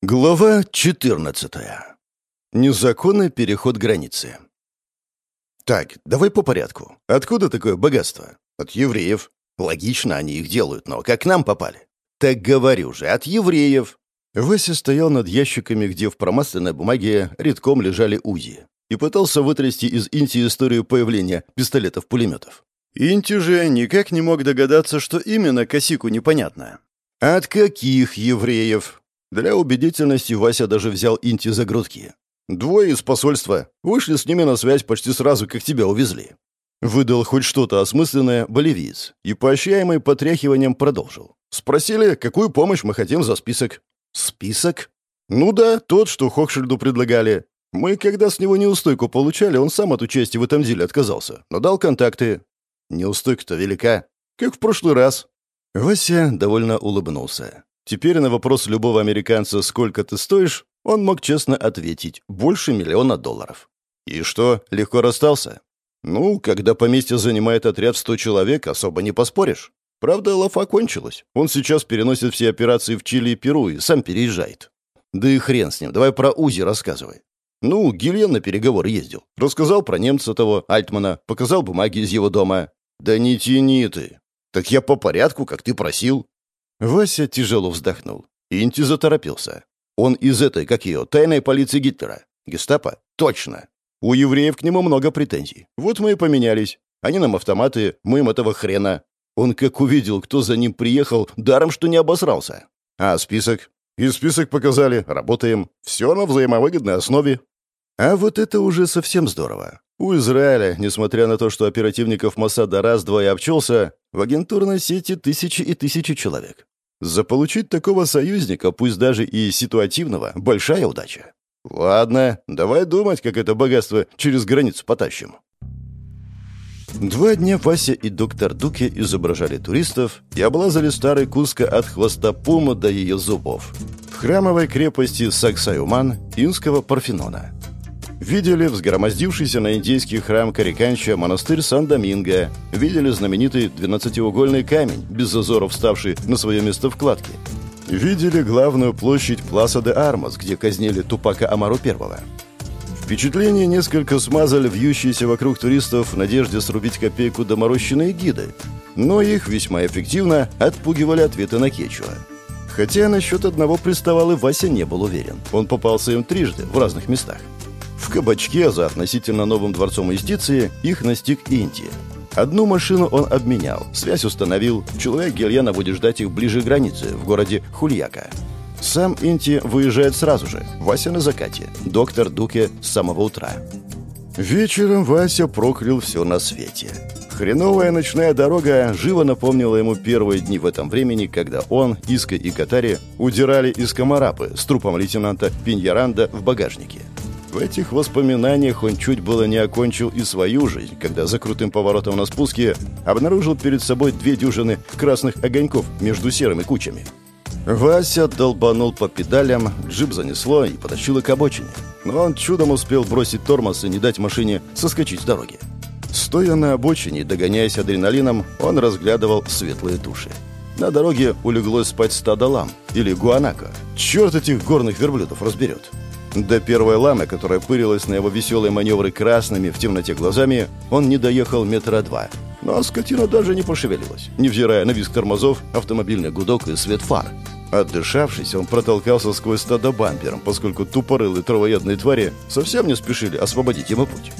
Глава 14. Незаконный переход границы. Так, давай по порядку. Откуда такое богатство? От евреев. Логично, они их делают, но как к нам попали? Так говорю же, от евреев. Вася стоял над ящиками, где в промасленной бумаге редком лежали УЗИ, и пытался вытрясти из Инти историю появления пистолетов-пулеметов. Инти же никак не мог догадаться, что именно косику непонятно. От каких евреев? Для убедительности Вася даже взял Инти за грудки. Двое из посольства. Вышли с ними на связь почти сразу, как тебя увезли. Выдал хоть что-то осмысленное боливиец и, поощряемый потряхиванием, продолжил. Спросили, какую помощь мы хотим за список. Список? Ну да, тот, что Хохшильду предлагали. Мы, когда с него неустойку получали, он сам от участия в этом деле отказался, но дал контакты. Неустойка-то велика. Как в прошлый раз. Вася довольно улыбнулся. Теперь на вопрос любого американца «Сколько ты стоишь?» он мог честно ответить «Больше миллиона долларов». И что, легко расстался? Ну, когда поместье занимает отряд в 100 человек, особо не поспоришь. Правда, лафа кончилась. Он сейчас переносит все операции в Чили и Перу и сам переезжает. Да и хрен с ним, давай про УЗИ рассказывай. Ну, Гильен на переговоры ездил. Рассказал про немца того, Альтмана, показал бумаги из его дома. Да не тяни ты. Так я по порядку, как ты просил. Вася тяжело вздохнул. Инти заторопился. Он из этой, как ее, тайной полиции Гитлера. Гестапо? Точно. У евреев к нему много претензий. Вот мы и поменялись. Они нам автоматы, мы им этого хрена. Он как увидел, кто за ним приехал, даром что не обосрался. А список? И список показали. Работаем. Все на взаимовыгодной основе. А вот это уже совсем здорово. У Израиля, несмотря на то, что оперативников Моссада раз-два и обчелся, в агентурной сети тысячи и тысячи человек. Заполучить такого союзника, пусть даже и ситуативного, большая удача. Ладно, давай думать, как это богатство через границу потащим. Два дня Вася и доктор Дуке изображали туристов и облазали старый Куско от хвоста пума до ее зубов. В храмовой крепости Саксаюман инского Парфенона. Видели взгромоздившийся на индейский храм Кариканча монастырь Сан-Доминго. Видели знаменитый двенадцатиугольный камень, без зазоров вставший на свое место вкладки. Видели главную площадь Пласа де Армас, где казнили Тупака Амару Первого. Впечатление несколько смазали вьющиеся вокруг туристов в надежде срубить копейку доморощенные гиды. Но их весьма эффективно отпугивали ответы на Кечуа. Хотя насчет одного приставал и Вася не был уверен. Он попался им трижды в разных местах. В кабачке за относительно новым дворцом юстиции их настиг Индия. Одну машину он обменял, связь установил, человек Гельяна будет ждать их ближе к границе, в городе Хульяка. Сам Инти выезжает сразу же, Вася на закате, доктор Дуке с самого утра. Вечером Вася проклял все на свете. Хреновая ночная дорога живо напомнила ему первые дни в этом времени, когда он, Иска и Катари удирали из Комарапы с трупом лейтенанта Пиньяранда в багажнике. В этих воспоминаниях он чуть было не окончил и свою жизнь, когда за крутым поворотом на спуске обнаружил перед собой две дюжины красных огоньков между серыми кучами. Вася долбанул по педалям, джип занесло и потащило к обочине. Но он чудом успел бросить тормоз и не дать машине соскочить с дороги. Стоя на обочине, догоняясь адреналином, он разглядывал светлые туши. На дороге улеглось спать стадо лам или гуанака. Черт этих горных верблюдов разберет. До первой ламы, которая пырилась на его веселые маневры красными в темноте глазами, он не доехал метра два. Но скотина даже не пошевелилась, невзирая на визг тормозов, автомобильный гудок и свет фар. Отдышавшись, он протолкался сквозь стадо бампером, поскольку тупорылые травоядные твари совсем не спешили освободить ему путь.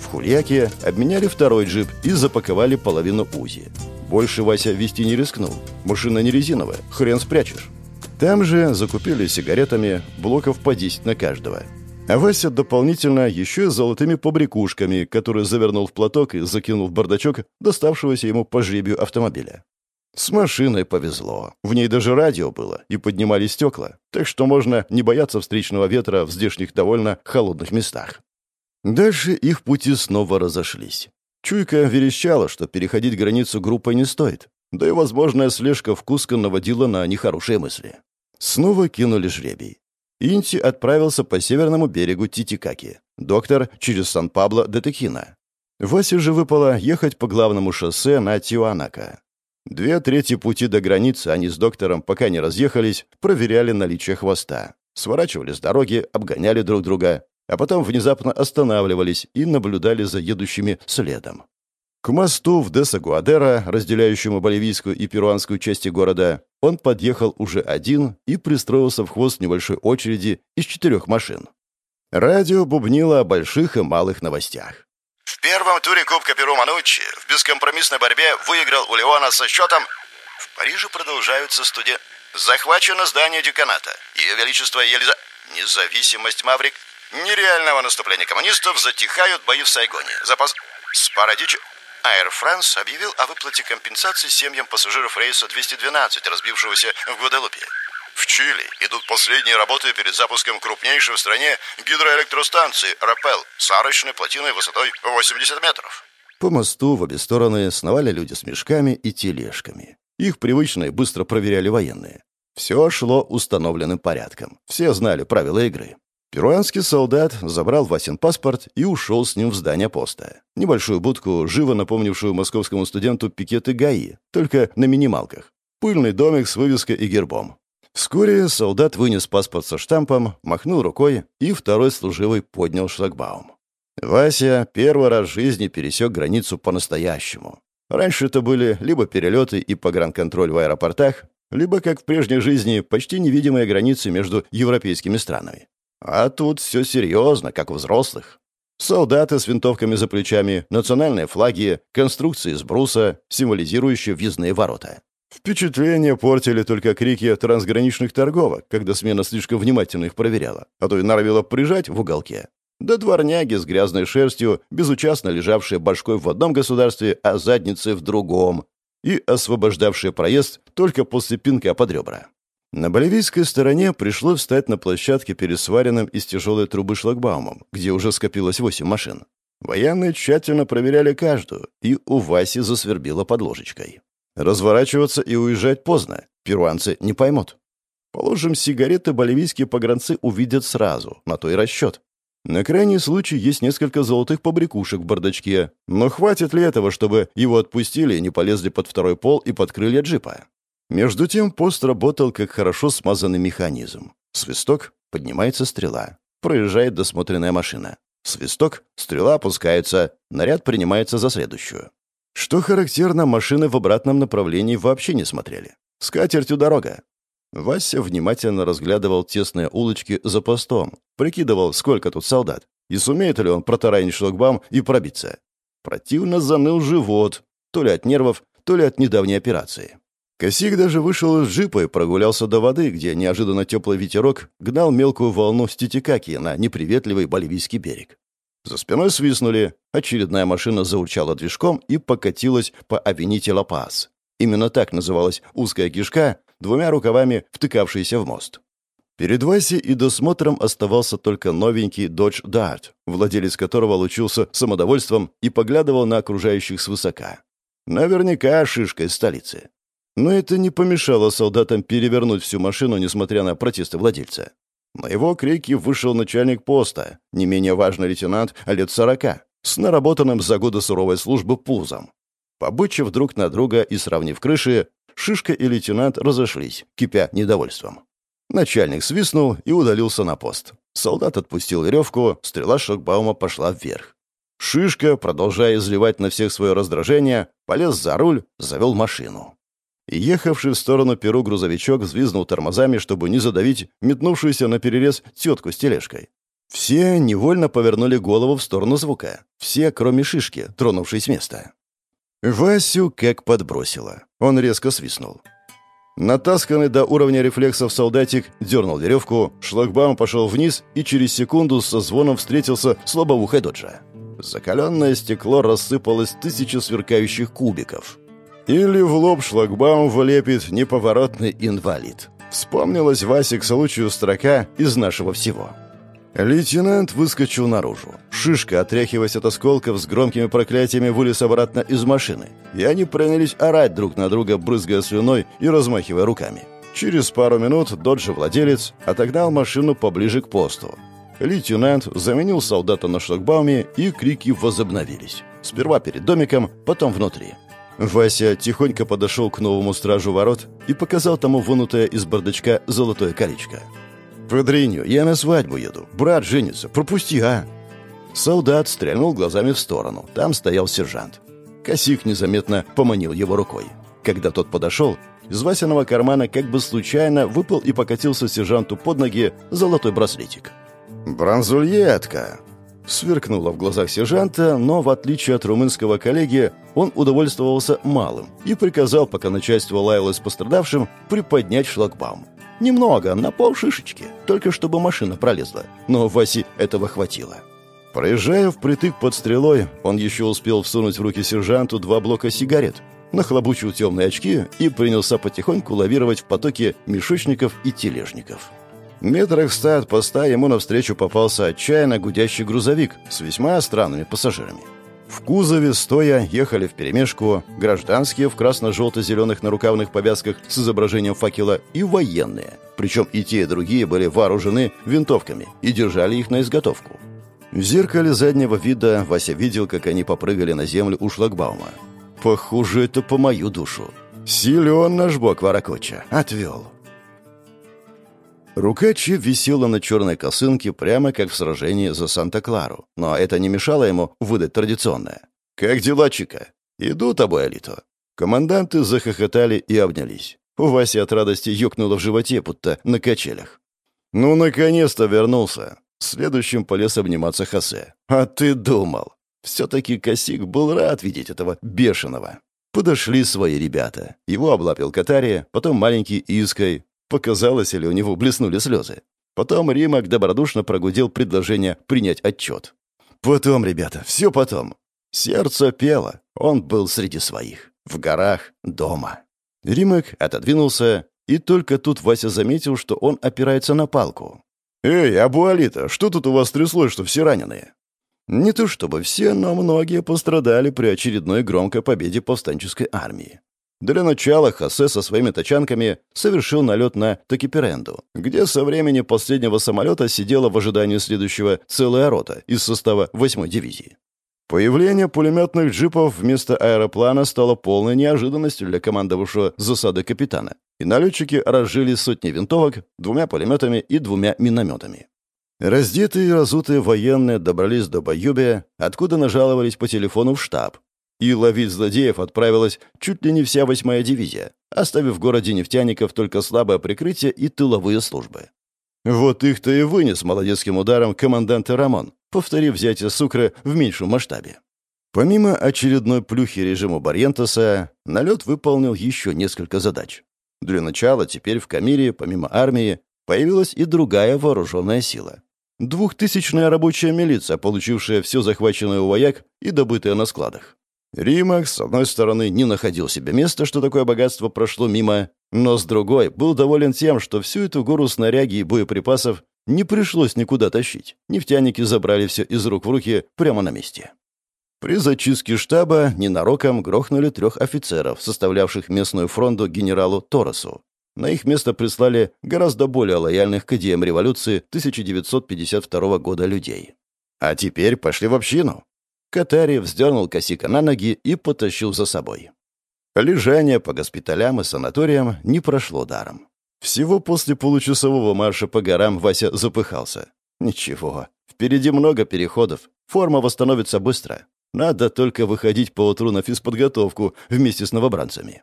В Хульяке обменяли второй джип и запаковали половину УЗИ. Больше Вася вести не рискнул. Машина не резиновая, хрен спрячешь. Там же закупили сигаретами блоков по 10 на каждого. А Вася дополнительно еще и золотыми побрякушками, которые завернул в платок и закинул в бардачок доставшегося ему по жребию автомобиля. С машиной повезло. В ней даже радио было, и поднимали стекла, так что можно не бояться встречного ветра в здешних довольно холодных местах. Дальше их пути снова разошлись. Чуйка верещала, что переходить границу группой не стоит, да и возможная слежка вкуска наводила на нехорошие мысли. Снова кинули жребий. Инти отправился по северному берегу Титикаки. Доктор через Сан-Пабло де Текина. Васе же выпало ехать по главному шоссе на Тиуанака. Две трети пути до границы они с доктором, пока не разъехались, проверяли наличие хвоста. Сворачивали с дороги, обгоняли друг друга, а потом внезапно останавливались и наблюдали за едущими следом. К мосту в Деса-Гуадера, разделяющему боливийскую и перуанскую части города, он подъехал уже один и пристроился в хвост небольшой очереди из четырех машин. Радио бубнило о больших и малых новостях. В первом туре Кубка Перу Мануччи в бескомпромиссной борьбе выиграл у Леона со счетом... В Париже продолжаются студия... Захвачено здание деканата. Ее Величество Елиза... Независимость Маврик. Нереального наступления коммунистов затихают бои в Сайгоне. Запас... Спарадичи... Air France объявил о выплате компенсации семьям пассажиров рейса 212, разбившегося в Гваделупе. В Чили идут последние работы перед запуском крупнейшей в стране гидроэлектростанции «Рапел» с арочной плотиной высотой 80 метров. По мосту в обе стороны сновали люди с мешками и тележками. Их привычно и быстро проверяли военные. Все шло установленным порядком. Все знали правила игры. Перуанский солдат забрал Васин паспорт и ушел с ним в здание поста. Небольшую будку, живо напомнившую московскому студенту пикеты ГАИ, только на минималках. Пыльный домик с вывеской и гербом. Вскоре солдат вынес паспорт со штампом, махнул рукой, и второй служивый поднял шлагбаум. Вася первый раз в жизни пересек границу по-настоящему. Раньше это были либо перелеты и погранконтроль в аэропортах, либо, как в прежней жизни, почти невидимые границы между европейскими странами. А тут все серьезно, как у взрослых. Солдаты с винтовками за плечами, национальные флаги, конструкции из бруса, символизирующие въездные ворота. Впечатление портили только крики трансграничных торговок, когда смена слишком внимательно их проверяла, а то и норовила прижать в уголке. Да дворняги с грязной шерстью, безучастно лежавшие башкой в одном государстве, а задницей в другом, и освобождавшие проезд только после пинка под ребра. На боливийской стороне пришлось встать на площадке перед сваренным из тяжелой трубы шлагбаумом, где уже скопилось восемь машин. Военные тщательно проверяли каждую, и у Васи засвербило под ложечкой. Разворачиваться и уезжать поздно, перуанцы не поймут. Положим, сигареты боливийские погранцы увидят сразу, на то и расчет. На крайний случай есть несколько золотых побрякушек в бардачке, но хватит ли этого, чтобы его отпустили и не полезли под второй пол и под крылья джипа? Между тем пост работал как хорошо смазанный механизм. Свисток, поднимается стрела. Проезжает досмотренная машина. Свисток, стрела опускается, наряд принимается за следующую. Что характерно, машины в обратном направлении вообще не смотрели. С дорога. Вася внимательно разглядывал тесные улочки за постом, прикидывал, сколько тут солдат, и сумеет ли он протаранить шлагбаум и пробиться. Противно заныл живот, то ли от нервов, то ли от недавней операции. Косик даже вышел из джипа и прогулялся до воды, где неожиданно теплый ветерок гнал мелкую волну с Титикаки на неприветливый боливийский берег. За спиной свистнули, очередная машина заурчала движком и покатилась по Авените Ла-Пас. Именно так называлась узкая кишка, двумя рукавами втыкавшаяся в мост. Перед Васей и досмотром оставался только новенький Dodge Dart, владелец которого лучился самодовольством и поглядывал на окружающих свысока. Наверняка шишка из столицы. Но это не помешало солдатам перевернуть всю машину, несмотря на протесты владельца. На его крики вышел начальник поста, не менее важный лейтенант лет сорока, с наработанным за годы суровой службы пузом. Побычив друг на друга и сравнив крыши, Шишка и лейтенант разошлись, кипя недовольством. Начальник свистнул и удалился на пост. Солдат отпустил веревку, стрела шокбаума пошла вверх. Шишка, продолжая изливать на всех свое раздражение, полез за руль, завел машину. Ехавший в сторону Перу грузовичок взвизнул тормозами, чтобы не задавить метнувшуюся на перерез тетку с тележкой. Все невольно повернули голову в сторону звука. Все, кроме Шишки, тронувшей с места. Васю как подбросило. Он резко свистнул. Натасканный до уровня рефлексов солдатик дернул веревку, шлагбаум пошел вниз и через секунду со звоном встретился с лобовухой доджа. Закаленное стекло рассыпалось тысячи сверкающих кубиков. Или в лоб шлагбаум влепит неповоротный инвалид. Вспомнилась Васе к случаю строка из нашего всего. Лейтенант выскочил наружу. Шишка, отряхиваясь от осколков, с громкими проклятиями вылез обратно из машины. И они принялись орать друг на друга, брызгая слюной и размахивая руками. Через пару минут доджи-владелец отогнал машину поближе к посту. Лейтенант заменил солдата на шлагбауме, и крики возобновились. Сперва перед домиком, потом внутри. Вася тихонько подошел к новому стражу ворот и показал тому вынутое из бардачка золотое колечко. «Падриню, я на свадьбу еду. Брат женится. Пропусти, а!» Солдат стрельнул глазами в сторону. Там стоял сержант. Косик незаметно поманил его рукой. Когда тот подошел, из Васиного кармана как бы случайно выпал и покатился сержанту под ноги золотой браслетик. «Бронзульетка!» Сверкнуло в глазах сержанта, но, в отличие от румынского коллеги, он удовольствовался малым и приказал, пока начальство лаялось пострадавшим, приподнять шлагбаум. Немного, на полшишечки, только чтобы машина пролезла. Но Васе этого хватило. Проезжая впритык под стрелой, он еще успел всунуть в руки сержанту два блока сигарет, нахлобучил темные очки и принялся потихоньку лавировать в потоке мешочников и тележников. Метрах в ста от поста ему навстречу попался отчаянно гудящий грузовик с весьма странными пассажирами. В кузове, стоя, ехали вперемешку гражданские в красно-желто-зеленых нарукавных повязках с изображением факела и военные. Причем и те, и другие были вооружены винтовками и держали их на изготовку. В зеркале заднего вида Вася видел, как они попрыгали на землю у шлагбаума. «Похоже, это по мою душу. Силен наш бог Варакоча. Отвел». Рука Чи висела на черной косынке, прямо как в сражении за Санта-Клару. Но это не мешало ему выдать традиционное. «Как дела, Чика?» «Иду тобой, Алито». Команданты захохотали и обнялись. У Васи от радости ёкнуло в животе, будто на качелях. «Ну, наконец-то вернулся!» Следующим полез обниматься Хосе. «А ты думал!» Все-таки Косик был рад видеть этого бешеного. Подошли свои ребята. Его облапил Катария, потом маленький Иской, Показалось, или у него блеснули слезы. Потом Римок добродушно прогудел предложение принять отчет. «Потом, ребята, все потом». Сердце пело. Он был среди своих. В горах, дома. Римок отодвинулся, и только тут Вася заметил, что он опирается на палку. «Эй, Абуалита, что тут у вас тряслось, что все раненые?» Не то чтобы все, но многие пострадали при очередной громкой победе повстанческой армии. Для начала Хосе со своими тачанками совершил налет на Токиперенду, где со времени последнего самолета сидела в ожидании следующего целая рота из состава 8-й дивизии. Появление пулеметных джипов вместо аэроплана стало полной неожиданностью для командовавшего засады капитана, и налетчики разжили сотни винтовок двумя пулеметами и двумя минометами. Раздетые и разутые военные добрались до Баюбия, откуда нажаловались по телефону в штаб, и ловить злодеев отправилась чуть ли не вся восьмая дивизия, оставив в городе нефтяников только слабое прикрытие и тыловые службы. Вот их-то и вынес молодецким ударом командант Рамон, повторив взятие Сукры в меньшем масштабе. Помимо очередной плюхи режиму Барьентеса, налет выполнил еще несколько задач. Для начала теперь в Камире, помимо армии, появилась и другая вооруженная сила. Двухтысячная рабочая милиция, получившая все захваченное у вояк и добытое на складах. Римак, с одной стороны, не находил себе места, что такое богатство прошло мимо, но с другой был доволен тем, что всю эту гору снаряги и боеприпасов не пришлось никуда тащить. Нефтяники забрали все из рук в руки прямо на месте. При зачистке штаба ненароком грохнули трех офицеров, составлявших местную фронту генералу Торосу. На их место прислали гораздо более лояльных к идеям революции 1952 года людей. А теперь пошли в общину. Катари вздернул косика на ноги и потащил за собой. Лежание по госпиталям и санаториям не прошло даром. Всего после получасового марша по горам Вася запыхался. Ничего, впереди много переходов, форма восстановится быстро. Надо только выходить по утру на физподготовку вместе с новобранцами.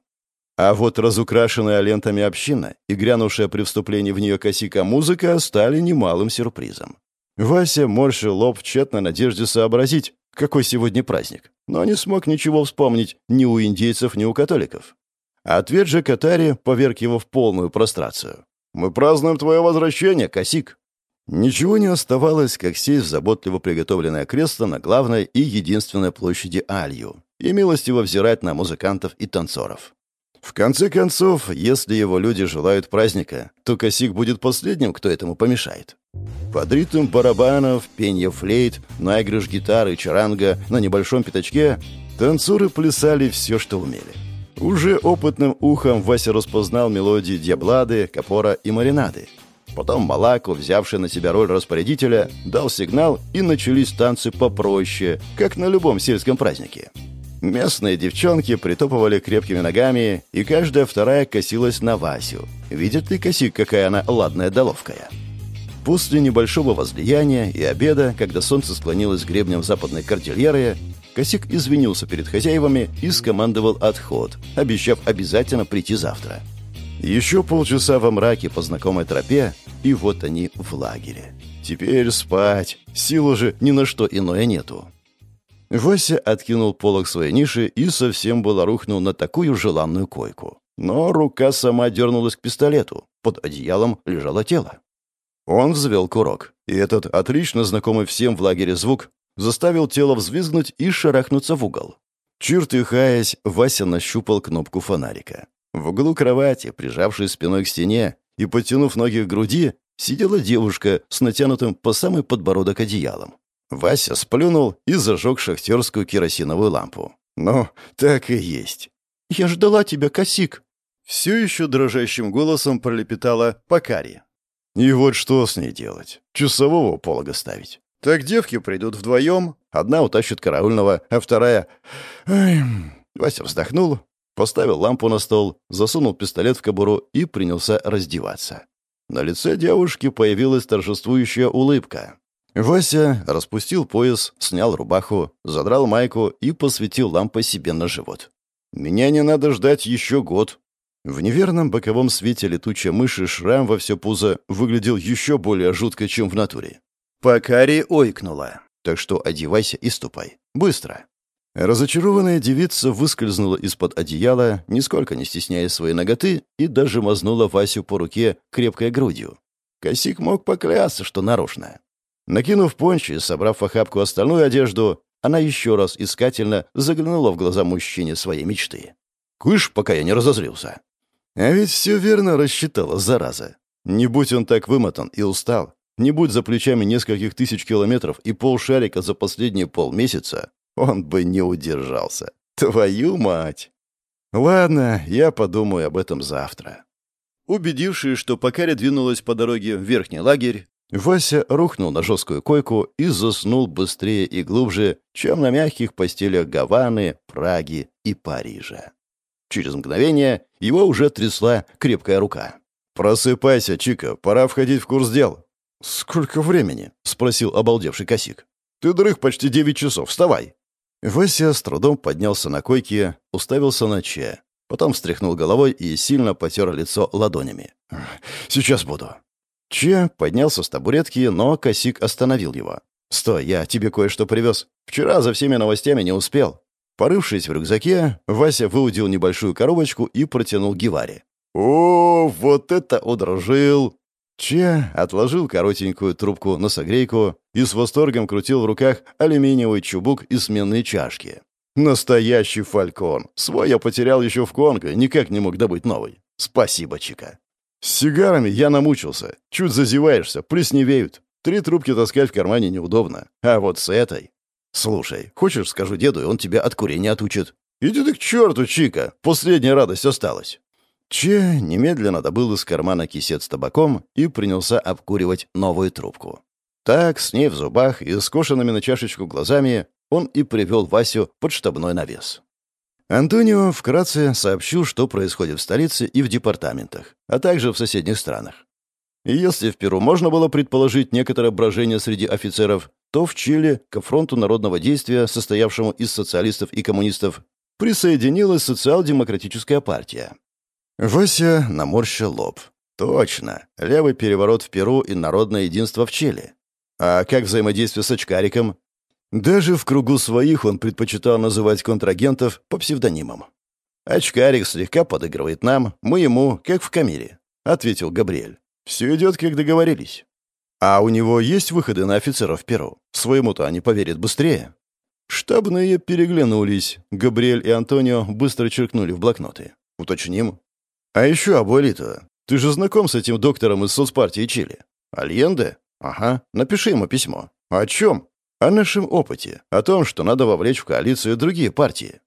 А вот разукрашенная лентами община и грянувшая при вступлении в нее косика музыка стали немалым сюрпризом. Вася морщил лоб в тщетной надежде сообразить, какой сегодня праздник, но не смог ничего вспомнить ни у индейцев, ни у католиков. Ответ же Катари поверг его в полную прострацию. «Мы празднуем твое возвращение, Косик!» Ничего не оставалось, как сесть в заботливо приготовленное кресло на главной и единственной площади Алью и милостиво взирать на музыкантов и танцоров. В конце концов, если его люди желают праздника, то Косик будет последним, кто этому помешает. Под ритм барабанов, пенья флейт, наигрыш гитары, чаранга на небольшом пятачке танцоры плясали все, что умели. Уже опытным ухом Вася распознал мелодии Диаблады, Капора и Маринады. Потом Малако, взявший на себя роль распорядителя, дал сигнал, и начались танцы попроще, как на любом сельском празднике. Местные девчонки притопывали крепкими ногами, и каждая вторая косилась на Васю. Видит ли косик, какая она ладная да ловкая? После небольшого возлияния и обеда, когда солнце склонилось гребнем западной кордильеры, Косик извинился перед хозяевами и скомандовал отход, обещав обязательно прийти завтра. Еще полчаса во мраке по знакомой тропе, и вот они в лагере. Теперь спать. Сил уже ни на что иное нету. Вася откинул полог своей ниши и совсем было рухнул на такую желанную койку. Но рука сама дернулась к пистолету. Под одеялом лежало тело. Он взвел курок, и этот отлично знакомый всем в лагере звук заставил тело взвизгнуть и шарахнуться в угол. Чертыхаясь, Вася нащупал кнопку фонарика. В углу кровати, прижавшись спиной к стене и подтянув ноги к груди, сидела девушка с натянутым по самый подбородок одеялом. Вася сплюнул и зажег шахтерскую керосиновую лампу. «Ну, так и есть». «Я ждала тебя, косик!» Все еще дрожащим голосом пролепетала Покари. И вот что с ней делать? Часового полога ставить. Так девки придут вдвоем, одна утащит караульного, а вторая... Ай... Вася вздохнул, поставил лампу на стол, засунул пистолет в кобуру и принялся раздеваться. На лице девушки появилась торжествующая улыбка. Вася распустил пояс, снял рубаху, задрал майку и посветил лампой себе на живот. «Меня не надо ждать еще год». В неверном боковом свете летучей мыши шрам во все пузо выглядел еще более жутко, чем в натуре. Покари ойкнула. «Так что одевайся и ступай. Быстро». Разочарованная девица выскользнула из-под одеяла, нисколько не стесняя своей ноготы, и даже мазнула Васю по руке крепкой грудью. Косик мог поклясться, что нарочно. Накинув пончи и собрав в охапку остальную одежду, она еще раз искательно заглянула в глаза мужчине своей мечты. «Кыш, пока я не разозлился». А ведь все верно рассчитала, зараза. Не будь он так вымотан и устал, не будь за плечами нескольких тысяч километров и полшарика за последние полмесяца, он бы не удержался. Твою мать! Ладно, я подумаю об этом завтра. Убедившись, что Покаря двинулась по дороге в верхний лагерь, Вася рухнул на жесткую койку и заснул быстрее и глубже, чем на мягких постелях Гаваны, Праги и Парижа. Через мгновение его уже трясла крепкая рука. «Просыпайся, Чика, пора входить в курс дел». «Сколько времени?» — спросил обалдевший косик. «Ты дрых почти девять часов, вставай!» Вася с трудом поднялся на койке, уставился на Че, потом встряхнул головой и сильно потер лицо ладонями. «Сейчас буду». Че поднялся с табуретки, но косик остановил его. «Стой, я тебе кое-что привез. Вчера за всеми новостями не успел». Порывшись в рюкзаке, Вася выудил небольшую коробочку и протянул Геваре. «О, вот это удружил!» Че отложил коротенькую трубку на согрейку и с восторгом крутил в руках алюминиевый чубук и сменные чашки. «Настоящий фалькон! Свой я потерял еще в Конго, никак не мог добыть новый. Спасибо, Чика!» «С сигарами я намучился. Чуть зазеваешься, плесневеют. Три трубки таскать в кармане неудобно. А вот с этой...» «Слушай, хочешь, скажу деду, и он тебя от курения отучит?» «Иди ты к черту, Чика! Последняя радость осталась!» Че немедленно добыл из кармана кисет с табаком и принялся обкуривать новую трубку. Так, с ней в зубах и скошенными на чашечку глазами, он и привел Васю под штабной навес. Антонио вкратце сообщил, что происходит в столице и в департаментах, а также в соседних странах. И если в Перу можно было предположить некоторое брожение среди офицеров, то в Чили к фронту народного действия, состоявшему из социалистов и коммунистов, присоединилась социал-демократическая партия. Вася наморщил лоб. Точно, левый переворот в Перу и народное единство в Чили. А как взаимодействие с очкариком? Даже в кругу своих он предпочитал называть контрагентов по псевдонимам. «Очкарик слегка подыгрывает нам, мы ему, как в Камиле», — ответил Габриэль. «Все идет, как договорились». «А у него есть выходы на офицеров Перу? Своему-то они поверят быстрее». Штабные переглянулись. Габриэль и Антонио быстро черкнули в блокноты. «Уточним». «А еще, Абуэлито, ты же знаком с этим доктором из соцпартии Чили?» «Альенде?» «Ага, напиши ему письмо». «О чем?» О нашем опыте, о том, что надо вовлечь в коалицию другие партии.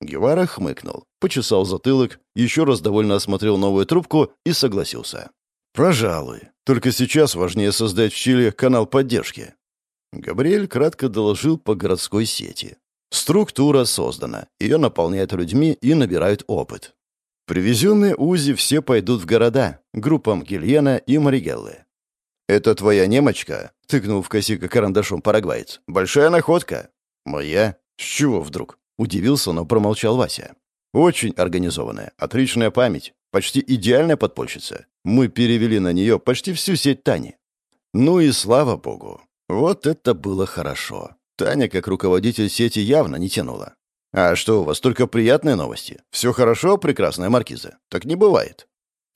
Гевара хмыкнул, почесал затылок, еще раз довольно осмотрел новую трубку и согласился. «Пожалуй. Только сейчас важнее создать в Чили канал поддержки». Габриэль кратко доложил по городской сети. Структура создана, ее наполняют людьми и набирают опыт. Привезенные УЗИ все пойдут в города, группам Гильена и Маригеллы. «Это твоя немочка?» — тыкнул в косика карандашом парагваец. «Большая находка». «Моя? С чего вдруг?» — удивился, но промолчал Вася. «Очень организованная, отличная память, почти идеальная подпольщица. Мы перевели на нее почти всю сеть Тани». Ну и слава богу. Вот это было хорошо. Таня, как руководитель сети, явно не тянула. «А что, у вас только приятные новости? Все хорошо, прекрасная маркиза? Так не бывает».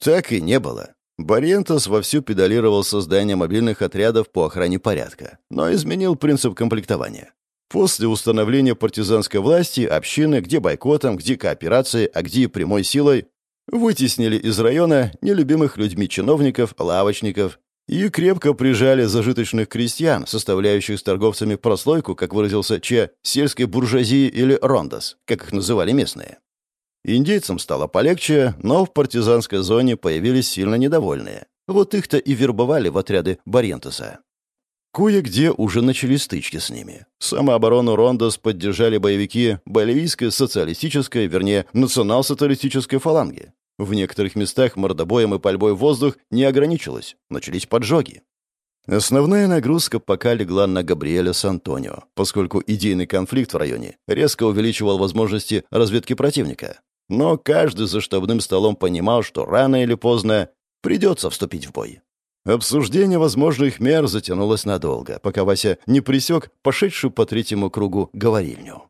Так и не было. Барентос вовсю педалировал создание мобильных отрядов по охране порядка, но изменил принцип комплектования. После установления партизанской власти общины, где бойкотом, где кооперацией, а где прямой силой, вытеснили из района нелюбимых людьми чиновников, лавочников и крепко прижали зажиточных крестьян, составляющих с торговцами прослойку, как выразился Че, сельской буржуазии или рондос, как их называли местные. Индейцам стало полегче, но в партизанской зоне появились сильно недовольные. Вот их-то и вербовали в отряды Барентеса. Кое-где уже начались стычки с ними. Самооборону Рондос поддержали боевики боливийской социалистической, вернее, национал-социалистической фаланги. В некоторых местах мордобоем и пальбой воздух не ограничилось. Начались поджоги. Основная нагрузка пока легла на Габриэля с Антонио, поскольку идейный конфликт в районе резко увеличивал возможности разведки противника. Но каждый за штабным столом понимал, что рано или поздно придется вступить в бой. Обсуждение возможных мер затянулось надолго, пока Вася не присек пошедшую по третьему кругу говорильню.